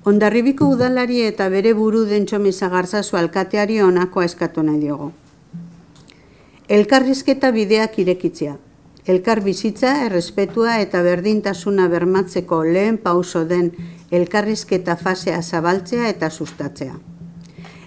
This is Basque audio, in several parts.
Ondarribiko udalari eta bere buru den txomisa garzazu alkateari onako eskatu nahi diogo. Elkarrizketa bideak irekitzea. Elkar bizitza, errespetua eta berdintasuna bermatzeko lehen pauso den elkarrizketa fasea zabaltzea eta sustatzea.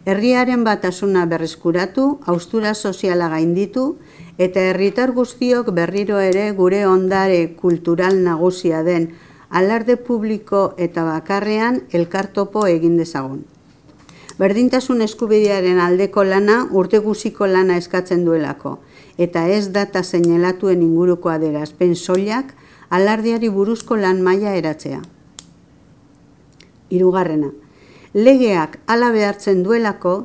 Herriaren batasuna berreskuratu, austura soziala gainditu eta herritar guztiok berriro ere gure ondare kultural nagusia den alarde publiko eta bakarrean elkartopo egin dezagun. Berdintasun eskubidearen aldeko lana urte guziko lana eskatzen duelako, eta ez data zeinelatuen inguruko aderazpen soilak alardeari buruzko lan maila eratzea. Hirugarrena, legeak ala behartzen duelako,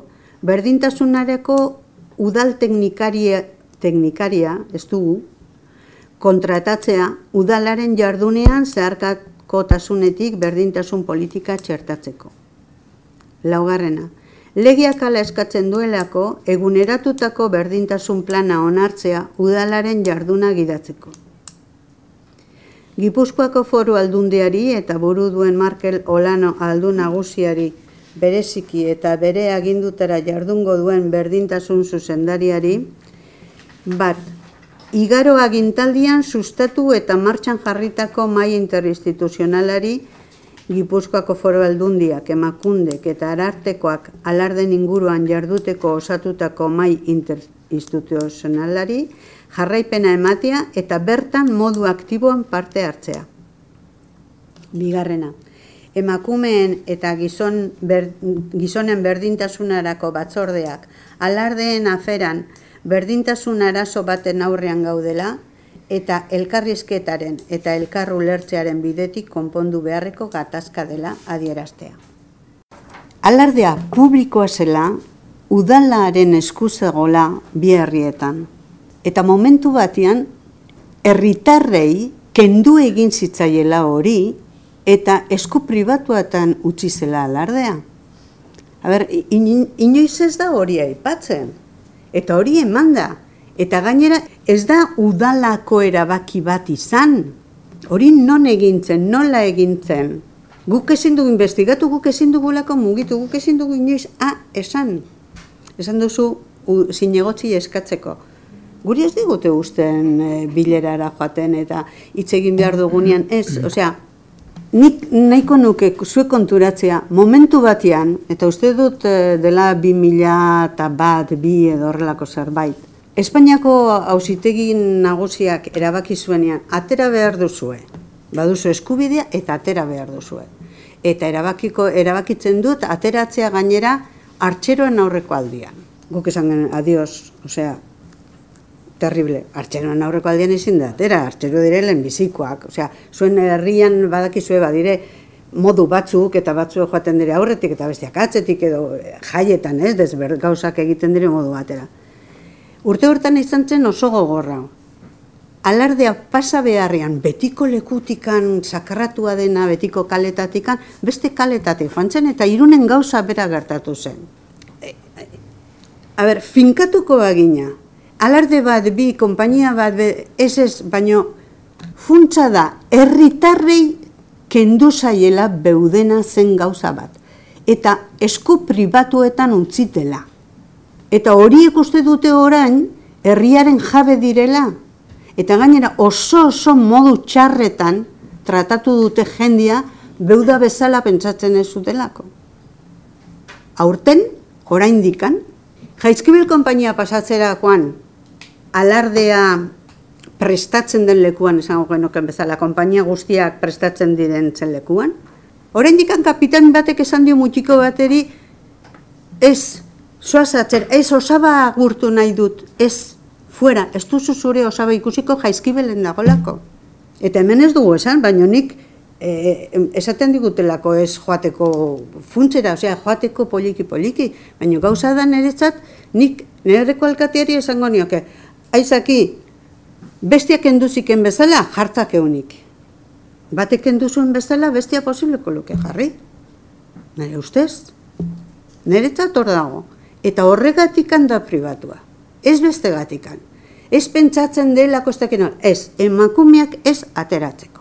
berdintasunareko udal teknikaria, teknikaria ez dugu, kontratatzea udalaren jardunean zeharkako tasunetik berdintasun politika txertatzeko. Laugarrena, legiak ala eskatzen duelako eguneratutako berdintasun plana onartzea udalaren jarduna gidatzeko. Gipuzkoako foru aldundiari eta buru duen Markel Olano aldu nagusiari bereziki eta bere agindutara jardungo duen berdintasun zuzendariari, bat, Igaro agintaldian sustatu eta martxan jarritako mai interinstituzionalari Gipuzkoako foro aldundiak, emakundek eta arartekoak alarden inguruan jarduteko osatutako mai interinstituzionalari jarraipena ematea eta bertan modu aktiboan parte hartzea. Bigarrena, emakumeen eta gizon gizonen berdintasunarako batzordeak alardeen aferan berdintasun arazo baten aurrean gaudela eta elkarrizketaren eta elkarru lertzearen bidetik konpondu beharreko gatazka dela adieraztea. Alardea publikoa zela, udalaren eskuzegola bi herrietan. Eta momentu batean, herritarrei kendu egin zitzaiela hori eta esku pribatuatan utzi zela alardea. A ber, inoiz ez da hori aipatzen. Eta hori eman da. Eta gainera ez da udalako erabaki bat izan. Hori non egintzen, nola egintzen. Guk ezin dugu investigatu, guk ezin dugulako mugitu, guk ezin dugu inoiz, ah, esan. Esan duzu zinegotzi eskatzeko. Guri ez digute usten e, bilerara joaten eta hitz egin behar dugunean, ez, osea, nik nahiko nuke zue konturatzea momentu batean, eta uste dut eh, dela bi mila eta bat, bi edo horrelako zerbait, Espainiako hausitegin nagusiak erabaki zuenean, atera behar duzue, baduzu eskubidea eta atera behar duzue. Eta erabakiko, erabakitzen dut, ateratzea gainera, hartxeroen aurreko aldian. Guk esan gen, adios, osea, terrible. Artxeroan aurreko aldean ezin da, atera, artxero dire lehenbizikoak. Osea, zuen herrian badakizue badire modu batzuk eta batzuk joaten dire aurretik eta bestiak atzetik edo jaietan ez, desber gauzak egiten dire modu batera. Urte hortan izan zen oso gogorra. Alardea pasa beharrean betiko lekutikan sakarratua dena betiko kaletatikan beste kaletatik fantzen eta irunen gauza bera gertatu zen. E, a ber, finkatuko bagina, alarde bat, bi, konpainia bat, ez ez, baino, funtsa da, herritarrei kendu zaiela beudena zen gauza bat. Eta esku pribatuetan untzitela. Eta horiek uste dute orain, herriaren jabe direla. Eta gainera oso oso modu txarretan tratatu dute jendia beuda bezala pentsatzen ez zutelako. Aurten, orain dikan, jaizkibel konpainia pasatzera joan, alardea prestatzen den lekuan, esango genoken bezala, konpainia guztiak prestatzen diren zen lekuan. Horein dikan kapitan batek esan dio mutxiko bateri, ez, atzer, ez osaba gurtu nahi dut, ez, fuera, ez duzu zure osaba ikusiko jaizkibelen dagolako. Eta hemen ez dugu esan, baina nik e, esaten digutelako ez joateko funtzera, osea, joateko poliki-poliki, baina gauza da niretzat, nik nireko alkateari esango nioke, aizaki, bestiak enduziken bezala, jartzak eunik. Batek enduzuen bezala, bestia posibleko luke jarri. Nire ustez? Nire txator dago. Eta horregatik da pribatua. Ez beste gatikan. Ez pentsatzen dela kostakena. Ez, emakumeak ez ateratzeko.